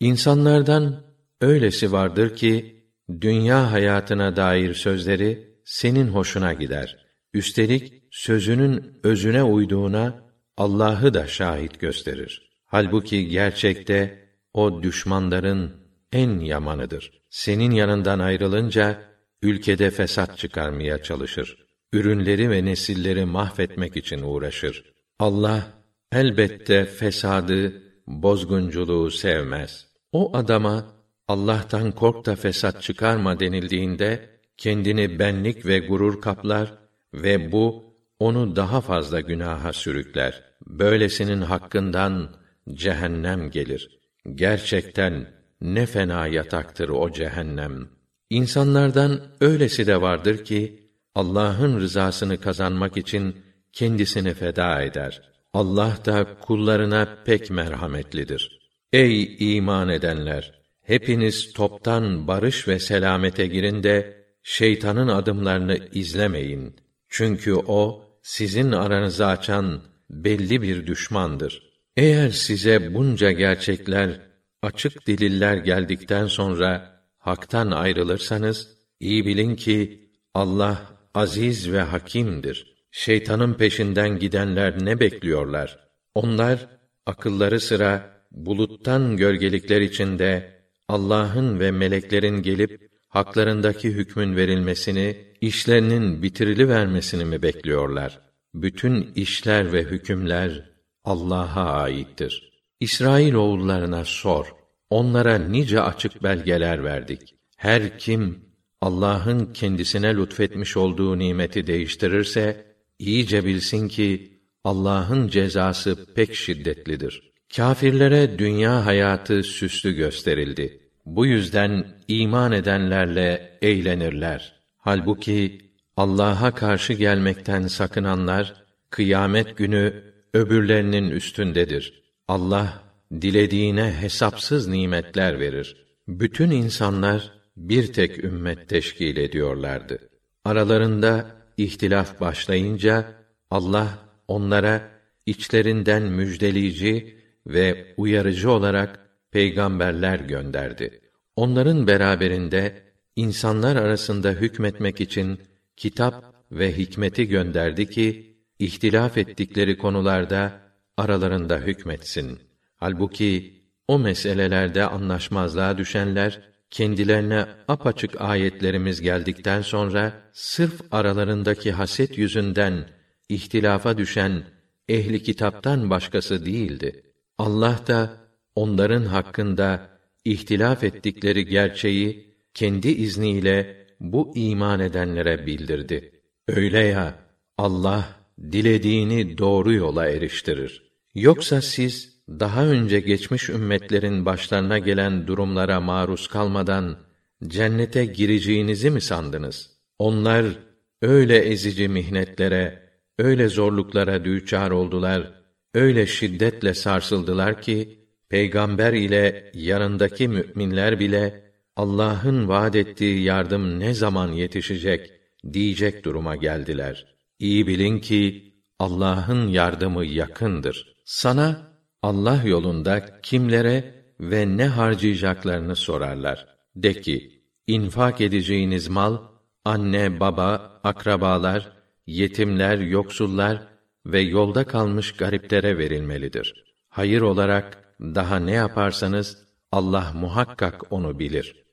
İnsanlardan öylesi vardır ki dünya hayatına dair sözleri senin hoşuna gider. Üstelik sözünün özüne uyduğuna Allah'ı da şahit gösterir. Halbuki gerçekte o düşmanların en yamanıdır. Senin yanından ayrılınca ülkede fesat çıkarmaya çalışır. Ürünleri ve nesilleri mahvetmek için uğraşır. Allah elbette fesadı, bozgunculuğu sevmez. O adama Allah'tan kork da fesat çıkarma denildiğinde kendini benlik ve gurur kaplar ve bu onu daha fazla günaha sürükler. Böylesinin hakkından cehennem gelir. Gerçekten ne fena yataktır o cehennem. İnsanlardan öylesi de vardır ki Allah'ın rızasını kazanmak için kendisini feda eder. Allah da kullarına pek merhametlidir. Ey iman edenler! Hepiniz toptan barış ve selamete girin de şeytanın adımlarını izlemeyin. Çünkü o sizin aranızı açan belli bir düşmandır. Eğer size bunca gerçekler, açık deliller geldikten sonra haktan ayrılırsanız iyi bilin ki Allah aziz ve hakimdir. Şeytanın peşinden gidenler ne bekliyorlar? Onlar akılları sıra buluttan gölgelikler içinde Allah'ın ve meleklerin gelip haklarındaki hükmün verilmesini, işlerinin bitirili vermesini mi bekliyorlar? Bütün işler ve hükümler Allah'a aittir. İsrail oğullarına sor. Onlara nice açık belgeler verdik. Her kim Allah'ın kendisine lütfetmiş olduğu nimeti değiştirirse iyice bilsin ki Allah'ın cezası pek şiddetlidir. Kâfirlere dünya hayatı süslü gösterildi. Bu yüzden iman edenlerle eğlenirler. Halbuki Allah'a karşı gelmekten sakınanlar kıyamet günü öbürlerinin üstündedir. Allah dilediğine hesapsız nimetler verir. Bütün insanlar bir tek ümmet teşkil ediyorlardı. Aralarında ihtilaf başlayınca Allah onlara içlerinden müjdeleyici ve uyarıcı olarak peygamberler gönderdi. Onların beraberinde insanlar arasında hükmetmek için kitap ve hikmeti gönderdi ki ihtilaf ettikleri konularda aralarında hükmetsin. Halbuki o meselelerde anlaşmazlığa düşenler kendilerine apaçık ayetlerimiz geldikten sonra sırf aralarındaki haset yüzünden ihtilafa düşen ehli kitaptan başkası değildi. Allah da onların hakkında ihtilaf ettikleri gerçeği kendi izniyle bu iman edenlere bildirdi. Öyle ya Allah dilediğini doğru yola eriştirir. Yoksa siz daha önce geçmiş ümmetlerin başlarına gelen durumlara maruz kalmadan cennete gireceğinizi mi sandınız? Onlar öyle ezici mihnetlere, öyle zorluklara düçar oldular, öyle şiddetle sarsıldılar ki peygamber ile yanındaki müminler bile Allah'ın vaad ettiği yardım ne zaman yetişecek diyecek duruma geldiler. İyi bilin ki Allah'ın yardımı yakındır. Sana Allah yolunda kimlere ve ne harcayacaklarını sorarlar. De ki, infak edeceğiniz mal, anne, baba, akrabalar, yetimler, yoksullar ve yolda kalmış gariplere verilmelidir. Hayır olarak daha ne yaparsanız Allah muhakkak onu bilir.